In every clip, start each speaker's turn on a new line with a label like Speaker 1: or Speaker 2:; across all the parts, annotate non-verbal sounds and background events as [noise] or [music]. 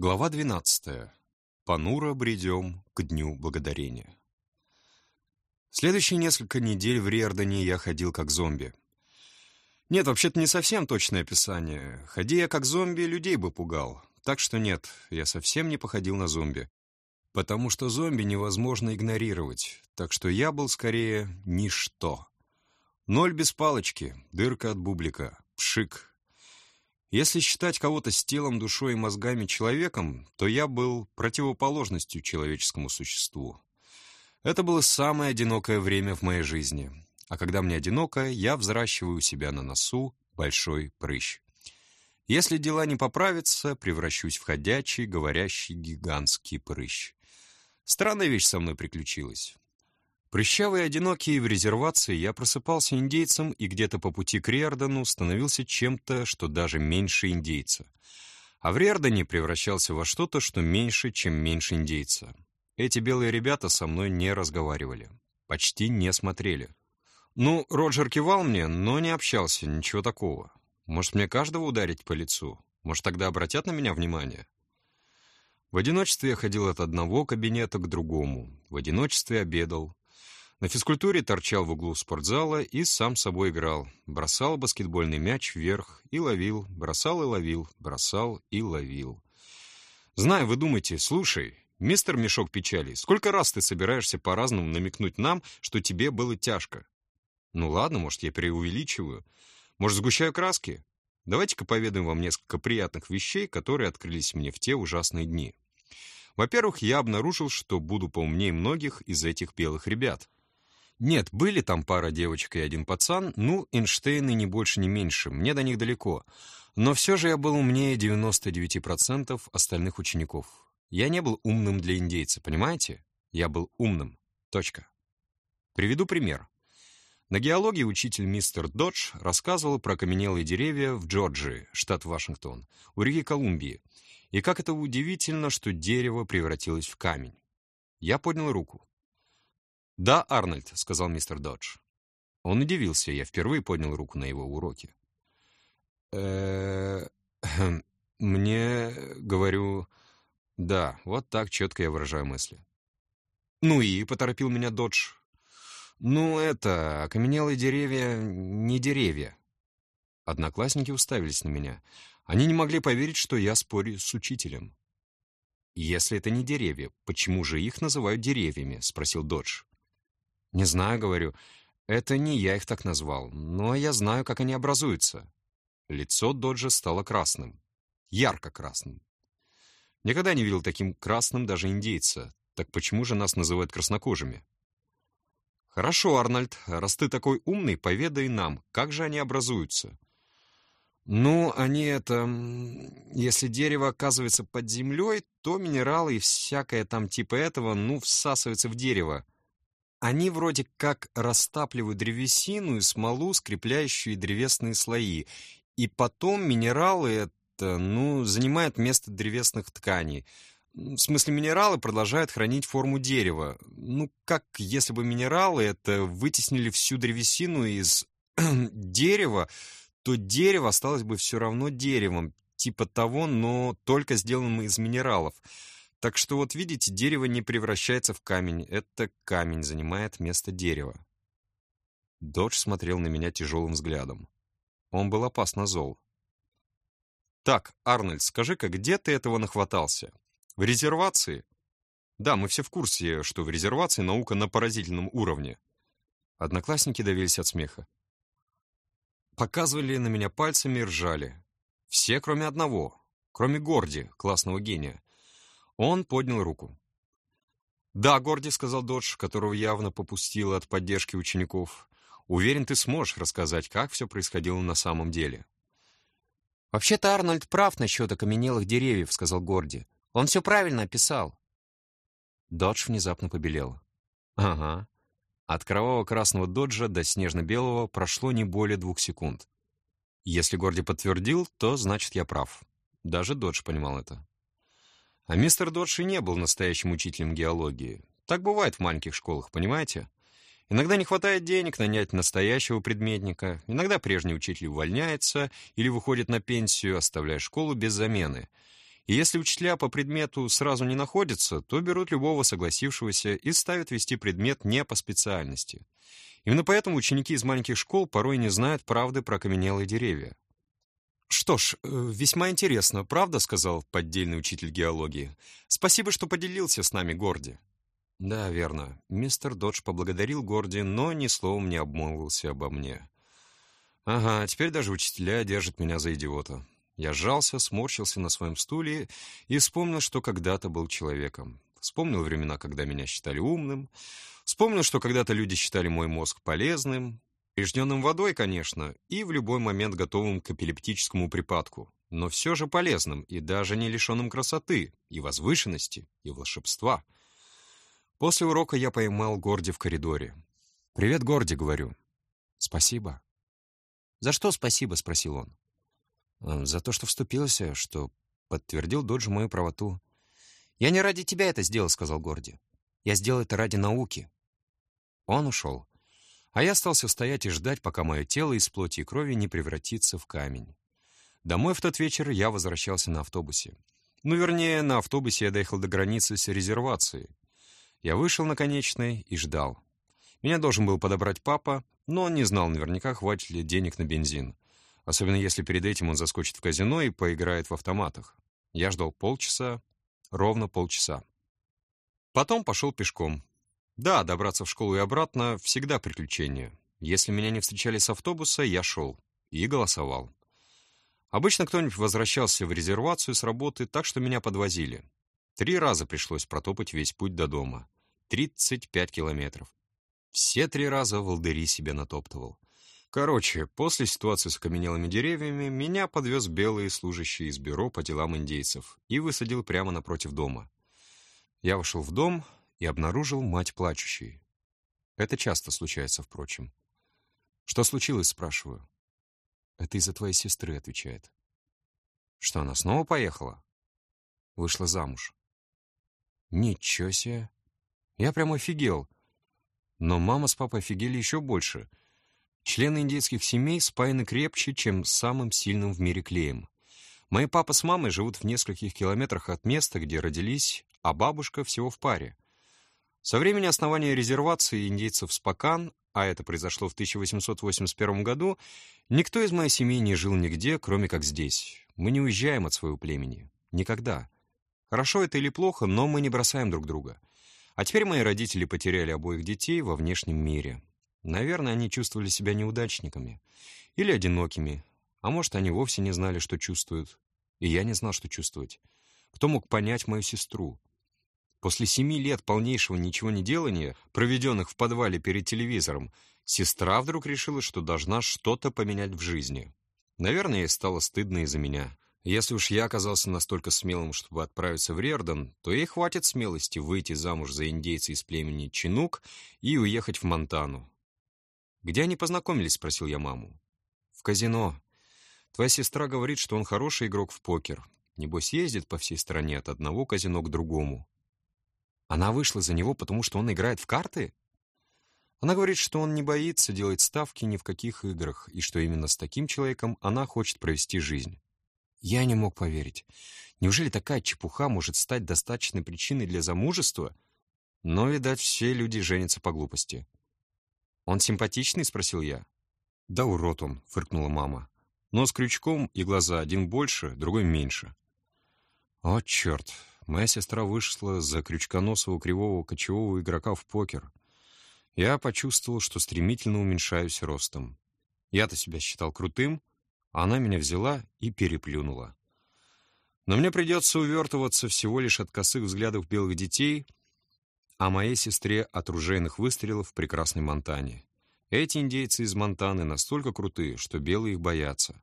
Speaker 1: Глава 12. Понуро бредем к Дню Благодарения. Следующие несколько недель в Риордане я ходил как зомби. Нет, вообще-то не совсем точное описание. Ходи я как зомби, людей бы пугал. Так что нет, я совсем не походил на зомби. Потому что зомби невозможно игнорировать. Так что я был скорее ничто. Ноль без палочки, дырка от бублика, пшик, если считать кого-то с телом, душой и мозгами человеком, то я был противоположностью человеческому существу. Это было самое одинокое время в моей жизни. А когда мне одиноко, я взращиваю у себя на носу большой прыщ. Если дела не поправятся, превращусь в ходячий, говорящий гигантский прыщ. Странная вещь со мной приключилась. Прыщавый и одинокий в резервации, я просыпался индейцем и где-то по пути к Риордану становился чем-то, что даже меньше индейца. А в Риордане превращался во что-то, что меньше, чем меньше индейца. Эти белые ребята со мной не разговаривали. Почти не смотрели. Ну, Роджер кивал мне, но не общался, ничего такого. Может, мне каждого ударить по лицу? Может, тогда обратят на меня внимание? В одиночестве я ходил от одного кабинета к другому. В одиночестве обедал. На физкультуре торчал в углу спортзала и сам собой играл. Бросал баскетбольный мяч вверх и ловил, бросал и ловил, бросал и ловил. Знаю, вы думаете, слушай, мистер Мешок Печали, сколько раз ты собираешься по-разному намекнуть нам, что тебе было тяжко? Ну ладно, может, я преувеличиваю. Может, сгущаю краски? Давайте-ка поведаем вам несколько приятных вещей, которые открылись мне в те ужасные дни. Во-первых, я обнаружил, что буду поумнее многих из этих белых ребят. Нет, были там пара девочек и один пацан, ну, Эйнштейны не больше, не меньше, мне до них далеко. Но все же я был умнее 99% остальных учеников. Я не был умным для индейца, понимаете? Я был умным. Точка. Приведу пример. На геологии учитель мистер Додж рассказывал про каменелые деревья в Джорджии, штат Вашингтон, у реки Колумбии, и как это удивительно, что дерево превратилось в камень. Я поднял руку. «Да, Арнольд», — сказал мистер Додж. Он удивился, я впервые поднял руку на его уроке. э [clears throat] мне, говорю, да, вот так четко я выражаю мысли. «Ну и?» — поторопил меня Додж. «Ну, это, окаменелые деревья не деревья». Одноклассники уставились на меня. Они не могли поверить, что я спорю с учителем. «Если это не деревья, почему же их называют деревьями?» — спросил Додж. «Не знаю», — говорю. «Это не я их так назвал, но я знаю, как они образуются». Лицо Доджа стало красным. Ярко-красным. Никогда не видел таким красным даже индейца. Так почему же нас называют краснокожими? «Хорошо, Арнольд, раз ты такой умный, поведай нам, как же они образуются?» «Ну, они это... Если дерево оказывается под землей, то минералы и всякое там типа этого, ну, всасываются в дерево. Они вроде как растапливают древесину и смолу, скрепляющие древесные слои. И потом минералы это, ну, занимают место древесных тканей. В смысле, минералы продолжают хранить форму дерева. Ну, как если бы минералы это вытеснили всю древесину из [clears throat] дерева, то дерево осталось бы все равно деревом, типа того, но только сделанным из минералов. Так что вот видите, дерево не превращается в камень. Это камень занимает место дерева. Додж смотрел на меня тяжелым взглядом. Он был опасно зол. «Так, Арнольд, скажи-ка, где ты этого нахватался? В резервации?» «Да, мы все в курсе, что в резервации наука на поразительном уровне». Одноклассники давились от смеха. Показывали на меня пальцами и ржали. Все, кроме одного, кроме Горди, классного гения. Он поднял руку. «Да, Горди», — сказал Додж, которого явно попустило от поддержки учеников. «Уверен, ты сможешь рассказать, как все происходило на самом деле».
Speaker 2: «Вообще-то Арнольд прав насчет окаменелых деревьев», — сказал Горди. «Он все правильно описал».
Speaker 1: Додж внезапно побелел. «Ага». От кроваво-красного Доджа до снежно-белого прошло не более двух секунд. Если Горди подтвердил, то значит я прав. Даже Додж понимал это. А мистер Додж и не был настоящим учителем геологии. Так бывает в маленьких школах, понимаете? Иногда не хватает денег нанять настоящего предметника, иногда прежний учитель увольняется или выходит на пенсию, оставляя школу без замены. И если учителя по предмету сразу не находятся, то берут любого согласившегося и ставят вести предмет не по специальности. Именно поэтому ученики из маленьких школ порой не знают правды про каменелые деревья. «Что ж, э, весьма интересно, правда?» — сказал поддельный учитель геологии. «Спасибо, что поделился с нами, Горди». Да, верно. Мистер Додж поблагодарил Горди, но ни словом не обмолвился обо мне. Ага, теперь даже учителя держат меня за идиота. Я сжался, сморщился на своем стуле и вспомнил, что когда-то был человеком. Вспомнил времена, когда меня считали умным. Вспомнил, что когда-то люди считали мой мозг полезным, Режденным водой, конечно, и в любой момент готовым к эпилептическому припадку, но все же полезным и даже не лишенным красоты, и возвышенности, и волшебства. После урока я поймал Горди в коридоре. «Привет, Горди», — говорю. «Спасибо». «За что спасибо?» — спросил он. «Э, «За то, что вступился, что подтвердил Доджи мою правоту». «Я не ради тебя это сделал», — сказал Горди. «Я сделал это ради науки». Он ушел. А я остался стоять и ждать, пока мое тело из плоти и крови не превратится в камень. Домой в тот вечер я возвращался на автобусе. Ну, вернее, на автобусе я доехал до границы с резервацией. Я вышел на конечной и ждал. Меня должен был подобрать папа, но он не знал наверняка, хватит ли денег на бензин. Особенно если перед этим он заскочит в казино и поиграет в автоматах. Я ждал полчаса, ровно полчаса. Потом пошел пешком. Да, добраться в школу и обратно — всегда приключение. Если меня не встречали с автобуса, я шел и голосовал. Обычно кто-нибудь возвращался в резервацию с работы, так что меня подвозили. Три раза пришлось протопать весь путь до дома. 35 километров. Все три раза волдыри себе натоптывал. Короче, после ситуации с окаменелыми деревьями меня подвез белый служащий из бюро по делам индейцев и высадил прямо напротив дома. Я вошел в дом, и обнаружил мать плачущей. Это часто случается, впрочем. «Что случилось?» — спрашиваю. «Это из-за твоей сестры», — отвечает. «Что, она снова поехала?» «Вышла замуж». «Ничего себе! Я прямо офигел!» Но мама с папой офигели еще больше. Члены индейских семей спаяны крепче, чем самым сильным в мире клеем. Мои папа с мамой живут в нескольких километрах от места, где родились, а бабушка всего в паре. Со времени основания резервации индейцев Спокан, а это произошло в 1881 году, никто из моей семьи не жил нигде, кроме как здесь. Мы не уезжаем от своего племени. Никогда. Хорошо это или плохо, но мы не бросаем друг друга. А теперь мои родители потеряли обоих детей во внешнем мире. Наверное, они чувствовали себя неудачниками. Или одинокими. А может, они вовсе не знали, что чувствуют. И я не знал, что чувствовать. Кто мог понять мою сестру? После семи лет полнейшего ничего не делания, проведенных в подвале перед телевизором, сестра вдруг решила, что должна что-то поменять в жизни. Наверное, ей стало стыдно из-за меня. Если уж я оказался настолько смелым, чтобы отправиться в Рердон, то ей хватит смелости выйти замуж за индейца из племени Чинук и уехать в Монтану. «Где они познакомились?» — спросил я маму. «В казино. Твоя сестра говорит, что он хороший игрок в покер. Небось, ездит по всей стране от одного казино к другому. Она вышла за него, потому что он играет в карты? Она говорит, что он не боится делать ставки ни в каких играх, и что именно с таким человеком она хочет провести жизнь. Я не мог поверить. Неужели такая чепуха может стать достаточной причиной для замужества? Но, видать, все люди женятся по глупости. «Он симпатичный?» — спросил я. «Да урод он», — фыркнула мама. «Нос крючком и глаза один больше, другой меньше». «О, черт! Моя сестра вышла за крючконосого кривого кочевого игрока в покер. Я почувствовал, что стремительно уменьшаюсь ростом. Я-то себя считал крутым, а она меня взяла и переплюнула. Но мне придется увертываться всего лишь от косых взглядов белых детей, а моей сестре от ружейных выстрелов в прекрасной Монтане. Эти индейцы из Монтаны настолько крутые, что белые их боятся.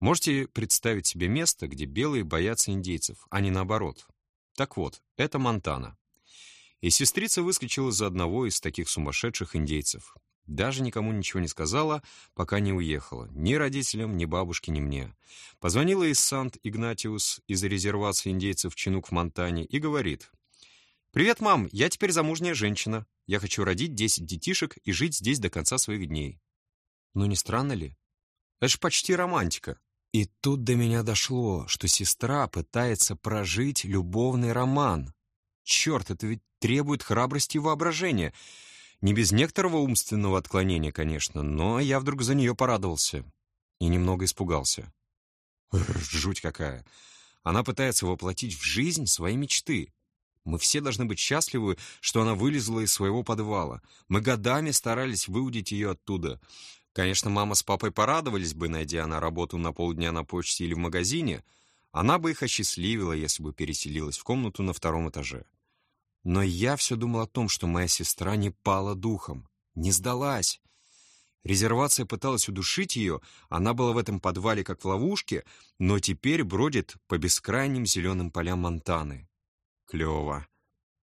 Speaker 1: Можете представить себе место, где белые боятся индейцев, а не наоборот. Так вот, это Монтана. И сестрица выскочила за одного из таких сумасшедших индейцев. Даже никому ничего не сказала, пока не уехала. Ни родителям, ни бабушке, ни мне. Позвонила из Сант-Игнатиус из резервации индейцев Чинук в Монтане и говорит. «Привет, мам, я теперь замужняя женщина. Я хочу родить 10 детишек и жить здесь до конца своих дней». Ну не странно ли? Это ж почти романтика. И тут до меня дошло, что сестра пытается прожить любовный роман. Черт, это ведь требует храбрости и воображения. Не без некоторого умственного отклонения, конечно, но я вдруг за нее порадовался и немного испугался. Жуть какая. Она пытается воплотить в жизнь свои мечты. Мы все должны быть счастливы, что она вылезла из своего подвала. Мы годами старались выудить ее оттуда. Конечно, мама с папой порадовались бы, найдя она работу на полдня на почте или в магазине. Она бы их осчастливила, если бы переселилась в комнату на втором этаже. Но я все думал о том, что моя сестра не пала духом, не сдалась. Резервация пыталась удушить ее, она была в этом подвале как в ловушке, но теперь бродит по бескрайним зеленым полям Монтаны. Клево.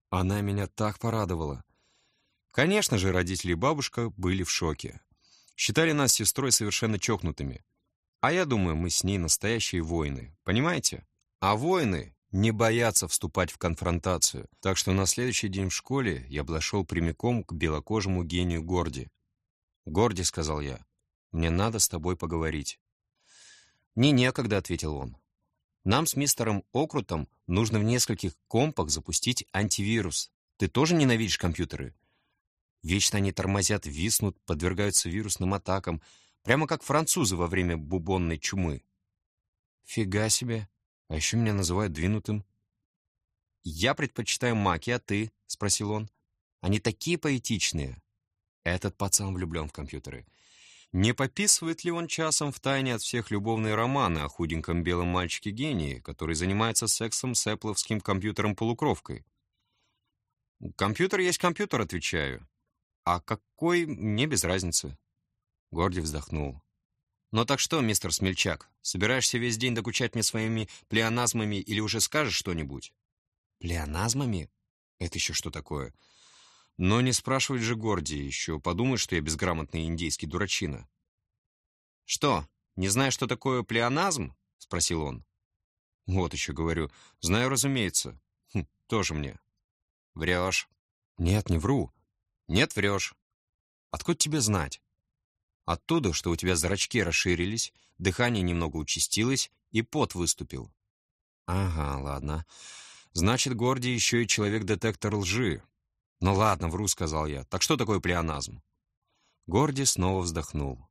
Speaker 1: Она меня так порадовала. Конечно же, родители и бабушка были в шоке. Считали нас с сестрой совершенно чокнутыми. А я думаю, мы с ней настоящие воины. Понимаете? А воины не боятся вступать в конфронтацию. Так что на следующий день в школе я подошел прямиком к белокожему гению Горди. «Горди», — сказал я, — «мне надо с тобой поговорить». «Мне некогда», — ответил он. «Нам с мистером Окрутом нужно в нескольких компах запустить антивирус. Ты тоже ненавидишь компьютеры?» Вечно они тормозят, виснут, подвергаются вирусным атакам, прямо как французы во время бубонной чумы. Фига себе. А еще меня называют двинутым. «Я предпочитаю маки, а ты?» — спросил он. «Они такие поэтичные. Этот пацан влюблен в компьютеры. Не пописывает ли он часом в тайне от всех любовные романы о худеньком белом мальчике-гении, который занимается сексом с эпловским компьютером-полукровкой? «Компьютер есть компьютер», — отвечаю. «А какой, мне без разницы». Горди вздохнул. «Ну так что, мистер Смельчак, собираешься весь день докучать мне своими плеоназмами или уже скажешь что-нибудь?» «Плеоназмами? Это еще что такое?» Но не спрашивать же Горди, еще подумает, что я безграмотный индейский дурачина. «Что, не знаешь, что такое плеоназм?» — спросил он. «Вот еще говорю. Знаю, разумеется. Хм, тоже мне». «Врешь». «Нет, не вру». «Нет, врешь». «Откуда тебе знать?» «Оттуда, что у тебя зрачки расширились, дыхание немного участилось и пот выступил». «Ага, ладно. Значит, Горди еще и человек-детектор лжи. «Ну ладно, вру», — сказал я. «Так что такое плеоназм?» Горди снова вздохнул.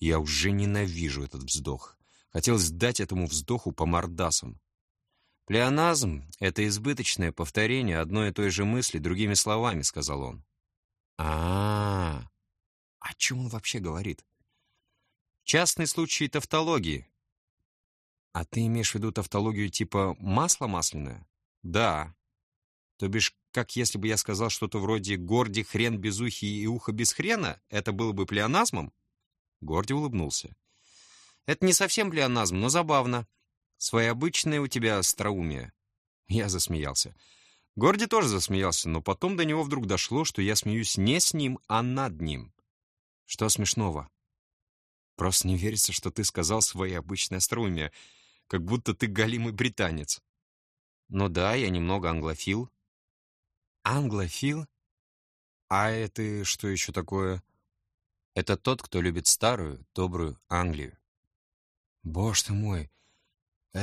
Speaker 1: Я уже ненавижу этот вздох. Хотелось дать этому вздоху по мордасам. «Плеоназм — это избыточное повторение одной и той же мысли другими словами», — сказал он. А. О чем он вообще говорит? «Частный случай тавтологии». «А ты имеешь в виду тавтологию типа масло масляное?» «Да». То бишь, как если бы я сказал что-то вроде «Горди хрен без ухи и ухо без хрена», это было бы плеоназмом? Горди улыбнулся. Это не совсем плеоназм, но забавно. Своеобычное у тебя остроумие. Я засмеялся. Горди тоже засмеялся, но потом до него вдруг дошло, что я смеюсь не с ним, а над ним. Что смешного? Просто не верится, что ты сказал своеобычное остроумие, как будто ты галимый британец. Ну да, я немного англофил, Англофил? А это что еще такое? Это тот, кто любит старую, добрую Англию. Боже мой,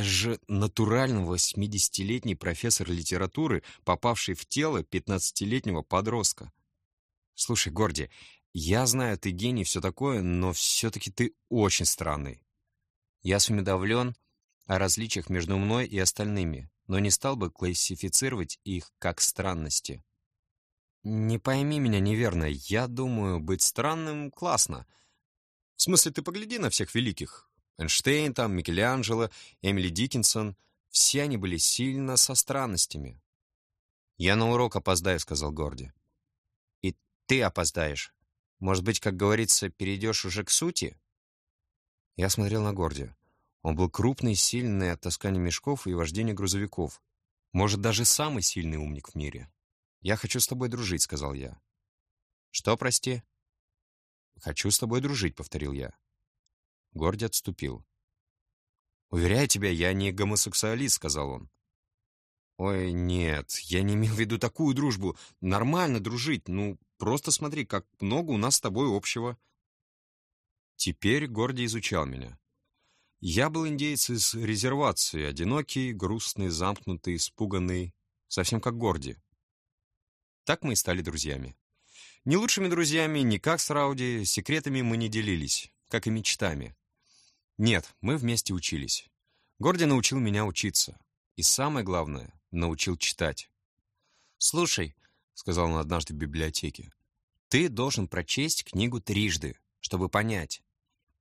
Speaker 1: же натурально восьмидесятилетний профессор литературы, попавший в тело пятнадцатилетнего подростка. Слушай, Горди, я знаю, ты гений, все такое, но все-таки ты очень странный. Я сумедовлен о различиях между мной и остальными но не стал бы классифицировать их как странности. Не пойми меня неверно, я думаю, быть странным классно. В смысле, ты погляди на всех великих. Эйнштейн там, Микеланджело, Эмили Диккенсон. Все они были сильно со странностями. «Я на урок опоздаю», — сказал Горди. «И ты опоздаешь. Может быть, как говорится, перейдешь уже к сути?» Я смотрел на Горди. Он был крупный, сильный от таскания мешков и вождения грузовиков. Может, даже самый сильный умник в мире. «Я хочу с тобой дружить», — сказал я. «Что, прости?» «Хочу с тобой дружить», — повторил я. Горди отступил. «Уверяю тебя, я не гомосексуалист», — сказал он. «Ой, нет, я не имел в виду такую дружбу. Нормально дружить, ну, просто смотри, как много у нас с тобой общего». Теперь Горди изучал меня. Я был индейец из резервации, одинокий, грустный, замкнутый, испуганный, совсем как Горди. Так мы и стали друзьями. Не лучшими друзьями, ни как с Рауди, секретами мы не делились, как и мечтами. Нет, мы вместе учились. Горди научил меня учиться. И самое главное, научил читать.
Speaker 2: «Слушай», — сказал он однажды в библиотеке, «ты должен прочесть книгу трижды, чтобы понять.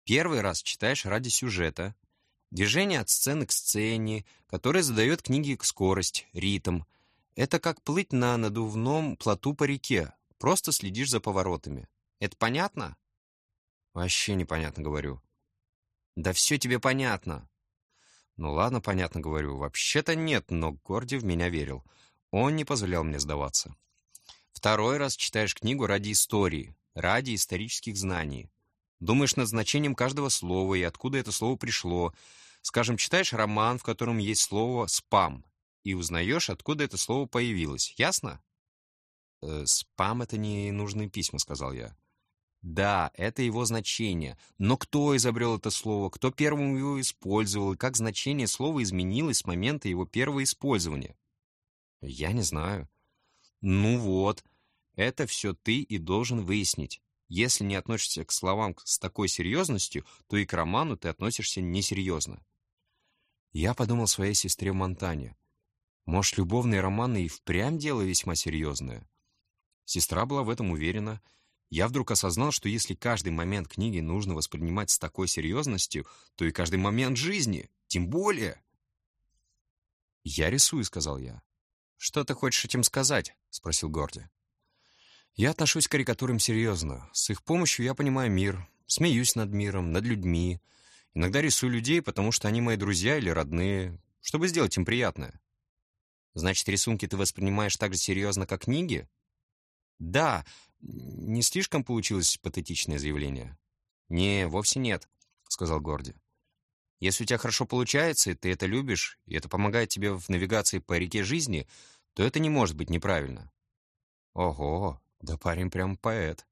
Speaker 2: Первый раз читаешь ради сюжета, движение от сцены к сцене, которое задает книге скорость, ритм. Это как плыть на надувном плоту по реке, просто следишь за поворотами. Это понятно?»
Speaker 1: «Вообще непонятно, говорю».
Speaker 2: «Да все тебе понятно».
Speaker 1: «Ну ладно, понятно, говорю. Вообще-то нет, но Горди в меня верил. Он не позволял мне сдаваться».
Speaker 2: Второй раз читаешь книгу ради истории, ради исторических знаний. Думаешь над значением каждого слова и откуда это слово пришло. Скажем, читаешь роман, в котором есть слово «спам», и узнаешь, откуда это слово появилось. Ясно?
Speaker 1: «Э, «Спам — это не нужные письма», — сказал я.
Speaker 2: Да, это его значение. Но кто изобрел это слово, кто первым его использовал, и как значение слова изменилось с момента его первого использования?
Speaker 1: Я не знаю.
Speaker 2: Ну вот, это все ты и должен выяснить. Если не относишься к словам с такой серьезностью, то и к роману ты относишься несерьезно.
Speaker 1: Я подумал своей сестре в Монтане. Может, любовные романы и впрямь дело весьма серьезное? Сестра была в этом уверена — я вдруг осознал, что если каждый момент книги нужно воспринимать с такой серьезностью, то и каждый момент жизни, тем более. «Я рисую», — сказал я.
Speaker 2: «Что ты хочешь этим сказать?» — спросил Горди.
Speaker 1: «Я отношусь к карикатурам серьезно. С их помощью я понимаю мир, смеюсь над миром, над людьми. Иногда рисую людей, потому что они мои друзья или родные, чтобы сделать им приятное».
Speaker 2: «Значит, рисунки ты воспринимаешь так же серьезно, как книги?»
Speaker 1: «Да, не слишком получилось патетичное заявление?
Speaker 2: «Не, вовсе нет», — сказал Горди. «Если у тебя хорошо получается, и ты это любишь, и это помогает тебе в навигации по реке жизни, то это не может быть неправильно».
Speaker 1: «Ого, да парень прям поэт.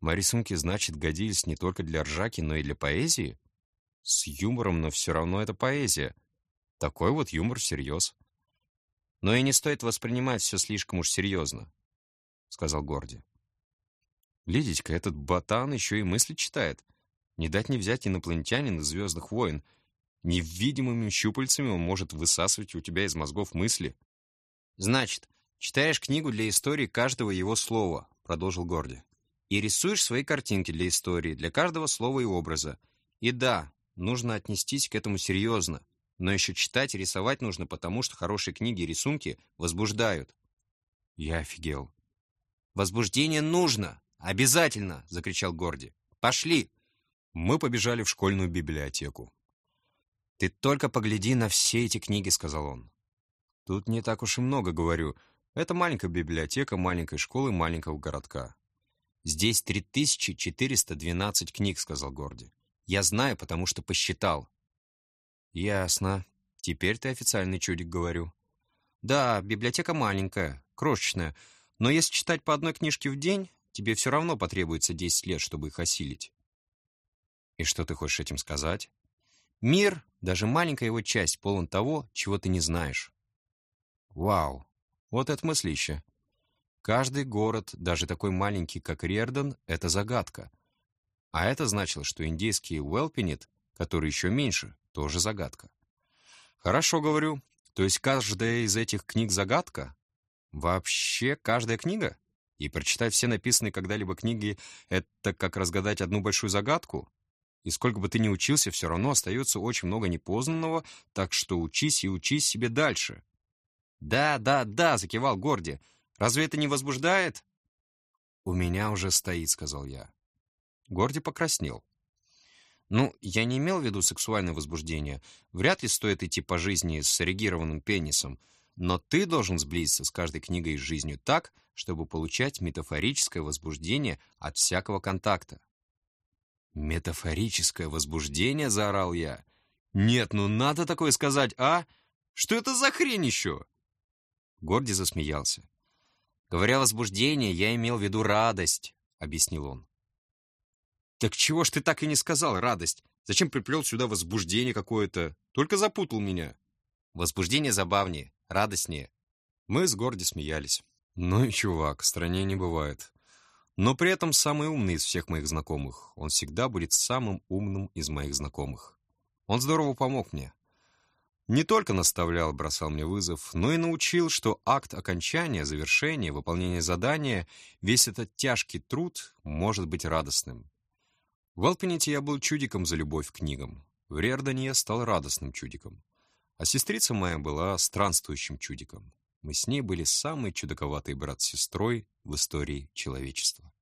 Speaker 1: Мои рисунки, значит, годились не только для ржаки, но и для поэзии? С юмором, но все равно это поэзия. Такой вот юмор всерьез».
Speaker 2: «Но и не стоит воспринимать все слишком уж серьезно», — сказал Горди.
Speaker 1: Глядите-ка, этот ботан еще и мысли читает. Не дать не взять инопланетянин из «Звездных войн». Невидимыми щупальцами он может высасывать у тебя из мозгов мысли.
Speaker 2: «Значит, читаешь книгу для истории каждого его слова», — продолжил Горди. «И рисуешь свои картинки для истории, для каждого слова и образа. И да, нужно отнестись к этому серьезно, но еще читать и рисовать нужно, потому что хорошие книги и рисунки возбуждают».
Speaker 1: Я офигел.
Speaker 2: «Возбуждение нужно!» «Обязательно!» — закричал Горди. «Пошли!»
Speaker 1: Мы побежали в школьную библиотеку.
Speaker 2: «Ты только погляди на все эти книги», — сказал он.
Speaker 1: «Тут не так уж и много, говорю. Это маленькая библиотека маленькой школы маленького городка».
Speaker 2: «Здесь 3412 книг», — сказал Горди. «Я знаю, потому что посчитал».
Speaker 1: «Ясно. Теперь ты официальный чудик, говорю».
Speaker 2: «Да, библиотека маленькая, крошечная, но если читать по одной книжке в день, тебе все равно потребуется 10 лет, чтобы их осилить.
Speaker 1: И что ты хочешь этим сказать?
Speaker 2: Мир, даже маленькая его часть, полон того, чего ты не знаешь.
Speaker 1: Вау, вот это мыслище. Каждый город, даже такой маленький, как Риерден, это загадка. А это значило, что индейский Уэлпинет, который еще меньше, тоже загадка. Хорошо, говорю. То есть каждая из этих книг загадка? Вообще каждая книга? И прочитать все написанные когда-либо книги — это как разгадать одну большую загадку. И сколько бы ты ни учился, все равно остается очень много непознанного, так что учись и учись себе дальше.
Speaker 2: «Да, да, да», — закивал Горди. «Разве это не возбуждает?»
Speaker 1: «У меня уже стоит», — сказал я. Горди покраснел.
Speaker 2: «Ну, я не имел в виду сексуальное возбуждение. Вряд ли стоит идти по жизни с эрегированным пенисом. Но ты должен сблизиться с каждой книгой из жизнью так, чтобы получать метафорическое возбуждение от всякого контакта.
Speaker 1: «Метафорическое возбуждение?» — заорал я. «Нет, ну надо такое сказать, а? Что это за хрень еще?»
Speaker 2: Горди засмеялся. «Говоря возбуждение, я имел в виду радость», — объяснил он.
Speaker 1: «Так чего ж ты так и не сказал радость? Зачем приплел сюда возбуждение какое-то? Только запутал меня.
Speaker 2: Возбуждение забавнее, радостнее.
Speaker 1: Мы с Горди смеялись. Ну и чувак, в стране не бывает. Но при этом самый умный из всех моих знакомых. Он всегда будет самым умным из моих знакомых. Он здорово помог мне. Не только наставлял, бросал мне вызов, но и научил, что акт окончания, завершения, выполнения задания, весь этот тяжкий труд может быть радостным. В Алпените я был чудиком за любовь к книгам. В Риордане я стал радостным чудиком. А сестрица моя была странствующим чудиком. Мы с ней были самый чудаковатый брат с сестрой в истории человечества.